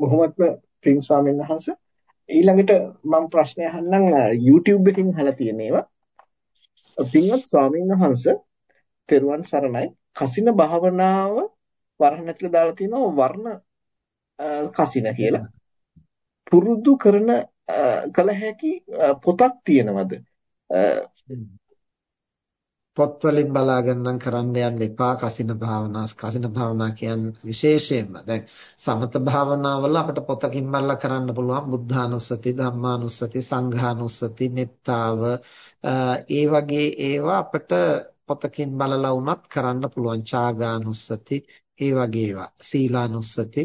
බොහොමත්ම පින් ස්වාමීන් වහන්සේ ඊළඟට මම ප්‍රශ්නය අහන්නම් YouTube එකකින් අහලා තියෙන ඒවා. පින්වත් ස්වාමීන් වහන්සේ තෙරුවන් සරණයි. කසින භාවනාව වරහන් ඇතුලේ දාලා තියෙනවා වර්ණ කසින කියලා. පුරුදු කරන කල හැකි පොතක් තියෙනවද? පොත් වලින් බලාගෙන නම් කරන්න යන්න එපා. කසින භාවනා කසින භාවනා කියන්නේ විශේෂයෙන්ම. දැන් සමත භාවනාවල අපිට පොතකින් බලලා කරන්න පුළුවන් බුද්ධානුස්සති ධම්මානුස්සති සංඝානුස්සති මෙත්තාව ඒ වගේ ඒවා අපිට පොතකින් බලලා වුණත් කරන්න පුළුවන්. චාගානුස්සති ඒ වගේ ඒවා. සීලානුස්සති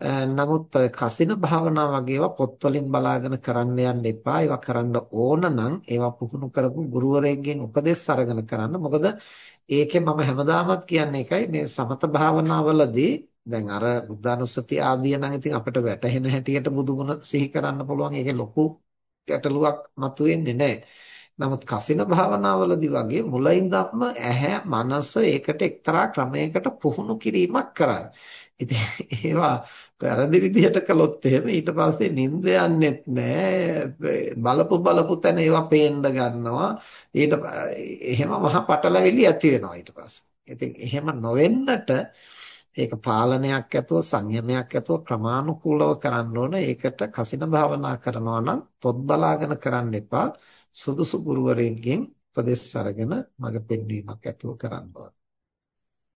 නමුත් කසින භාවනා වගේ ඒවා පොත්වලින් බලාගෙන කරන්න යන්න එපා. ඒවා කරන්න ඕන නම් ඒවා පුහුණු කරපු ගුරුවරයෙක්ගෙන් උපදෙස් අරගෙන කරන්න. මොකද ඒකේ මම හැමදාමත් කියන්නේ එකයි මේ සමත භාවනාවලදී දැන් අර බුද්ධානුස්සති ආදිය නම් ඉතින් අපිට වැටහෙන හැටියට බුදුගුණ සිහි කරන්න පුළුවන්. ඒකේ ලොකු ගැටලුවක් මතුවෙන්නේ නැහැ. නමුත් කසින භාවනාවලදී වගේ මුලින්දම ඇහැ මනස ඒකට එක්තරා ක්‍රමයකට පුහුණු කිරීමක් කරන්න. ඉතින් ඒවා වැරදි විදිහට කළොත් එහෙම ඊට පස්සේ නිින්ද යන්නෙත් නෑ. බලපු බලපු තැන ඒවා පේන්න ගන්නවා. ඊට එහෙම මහා පටලැවිලි ඇති වෙනවා ඊට පස්සේ. ඉතින් එහෙම නොවෙන්නට ඒක පාලනයක් ඇතුව සංයමයක් ඇතුව ක්‍රමානුකූලව කරන්න ඕන. ඒකට කසින භාවනා කරනවා නම් පොත් බලාගෙන කරන්න එපා. සුදුසු ගුරුවරයෙක්ගෙන් උපදෙස් අරගෙන මඟ පෙන්වීමක් ඇතුව කරන්න ඕන.